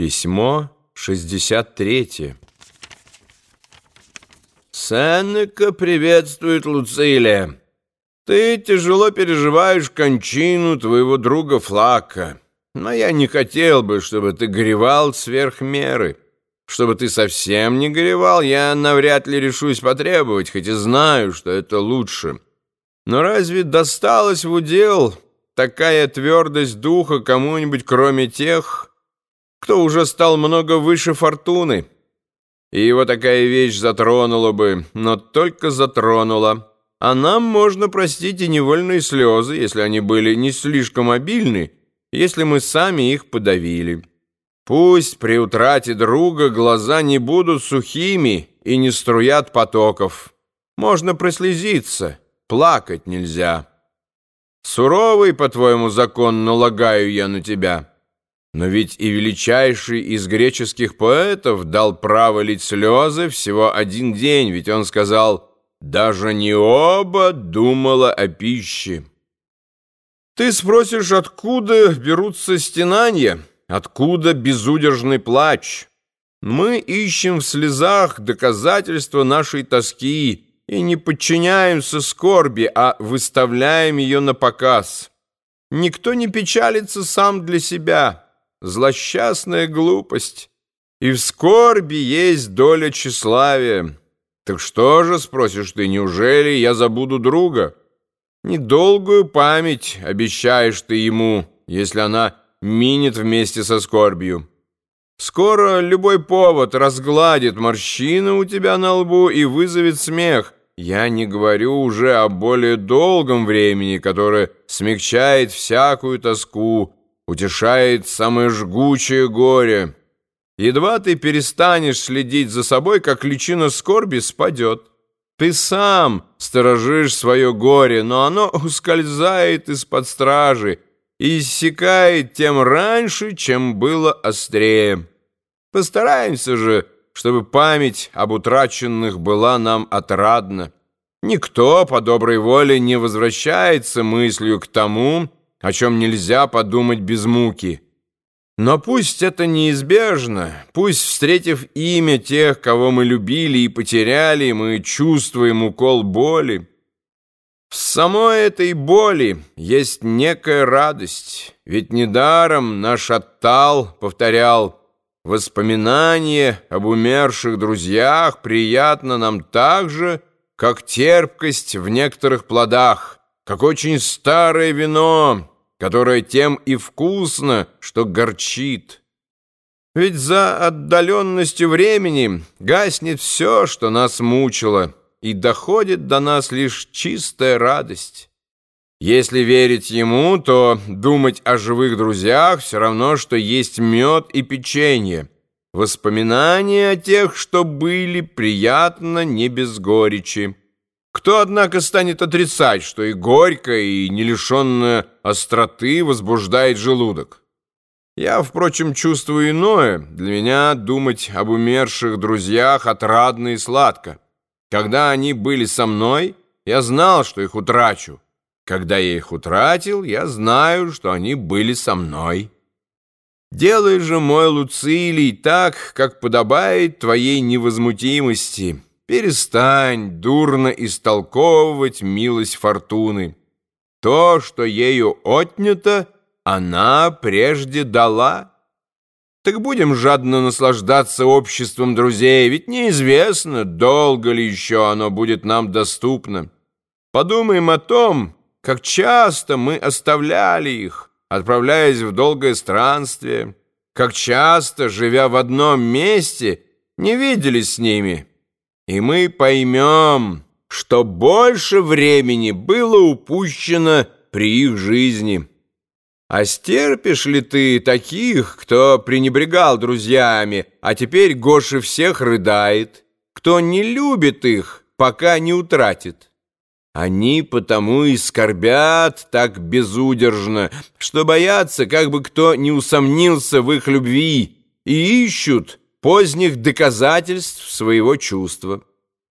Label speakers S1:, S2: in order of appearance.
S1: Письмо 63 Сенека приветствует Луцилия. Ты тяжело переживаешь кончину твоего друга Флака, но я не хотел бы, чтобы ты горевал сверх меры. Чтобы ты совсем не горевал, я навряд ли решусь потребовать, хоть и знаю, что это лучше. Но разве досталось в удел такая твердость духа кому-нибудь, кроме тех, кто уже стал много выше фортуны. И его такая вещь затронула бы, но только затронула. А нам можно простить и невольные слезы, если они были не слишком обильны, если мы сами их подавили. Пусть при утрате друга глаза не будут сухими и не струят потоков. Можно прослезиться, плакать нельзя. Суровый, по-твоему, закон налагаю я на тебя». Но ведь и величайший из греческих поэтов дал право лить слезы всего один день, ведь он сказал «даже не оба думала о пище». Ты спросишь, откуда берутся стенания, откуда безудержный плач? Мы ищем в слезах доказательства нашей тоски и не подчиняемся скорби, а выставляем ее на показ. Никто не печалится сам для себя» злосчастная глупость, и в скорби есть доля тщеславия. Так что же, спросишь ты, неужели я забуду друга? Недолгую память обещаешь ты ему, если она минет вместе со скорбью. Скоро любой повод разгладит морщины у тебя на лбу и вызовет смех. Я не говорю уже о более долгом времени, которое смягчает всякую тоску, утешает самое жгучее горе. Едва ты перестанешь следить за собой, как личина скорби спадет. Ты сам сторожишь свое горе, но оно ускользает из-под стражи и иссякает тем раньше, чем было острее. Постараемся же, чтобы память об утраченных была нам отрадна. Никто по доброй воле не возвращается мыслью к тому, о чем нельзя подумать без муки. Но пусть это неизбежно, пусть, встретив имя тех, кого мы любили и потеряли, мы чувствуем укол боли. В самой этой боли есть некая радость, ведь недаром наш Оттал повторял «Воспоминание об умерших друзьях приятно нам так же, как терпкость в некоторых плодах, как очень старое вино, которое тем и вкусно, что горчит. Ведь за отдаленностью времени гаснет все, что нас мучило, и доходит до нас лишь чистая радость. Если верить ему, то думать о живых друзьях все равно, что есть мед и печенье. Воспоминания о тех, что были, приятно не без горечи. Кто, однако, станет отрицать, что и горькое, и не лишенное остроты возбуждает желудок? Я, впрочем, чувствую иное. Для меня думать об умерших друзьях отрадно и сладко. Когда они были со мной, я знал, что их утрачу. Когда я их утратил, я знаю, что они были со мной. Делай же, мой Луцилий, так, как подобает твоей невозмутимости». Перестань дурно истолковывать милость фортуны. То, что ею отнято, она прежде дала. Так будем жадно наслаждаться обществом друзей, ведь неизвестно, долго ли еще оно будет нам доступно. Подумаем о том, как часто мы оставляли их, отправляясь в долгое странствие, как часто, живя в одном месте, не виделись с ними, и мы поймем, что больше времени было упущено при их жизни. А стерпишь ли ты таких, кто пренебрегал друзьями, а теперь Гоша всех рыдает, кто не любит их, пока не утратит? Они потому и скорбят так безудержно, что боятся, как бы кто не усомнился в их любви, и ищут, поздних доказательств своего чувства.